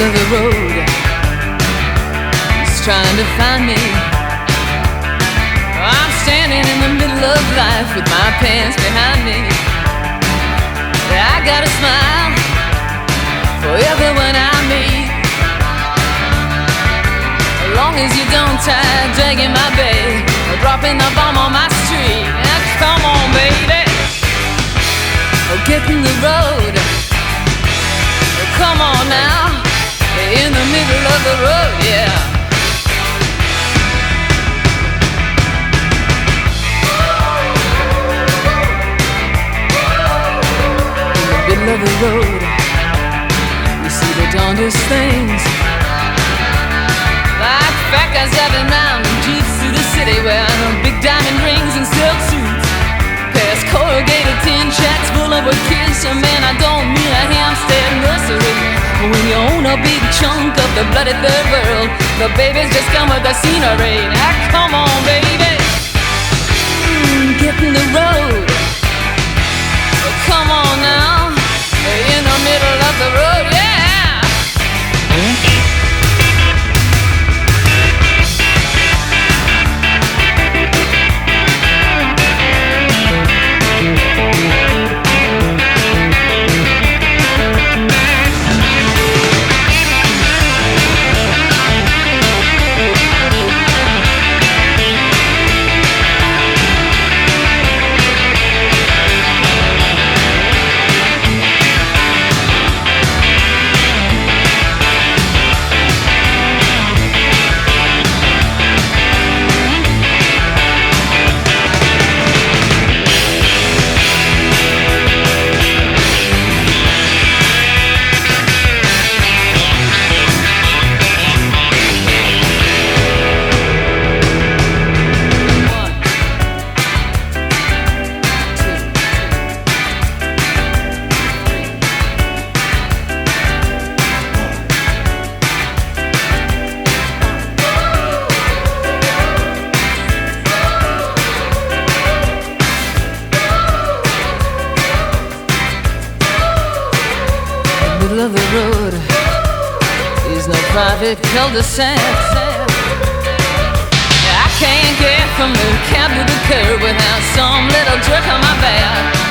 middle of the road. He's trying to find me. I'm standing in the middle of life with my pants behind me. I got a smile for everyone I meet. As long as you don't tie dragging my bag or dropping the bomb on my street. Come on, baby. Oh, get in the road. Yeah. In the middle of the road, we see the things. Like fat guys driving round in jeeps the city wearing big diamond rings and silk suits. Past corrugated tin full of a kids. So man, I don't mean a Hampstead nursery. When you own a big chunk of the bloody third world, the babies just come with the scenery. private cul-de-sac. I can't get from the cab to the curb without some little jerk on my back.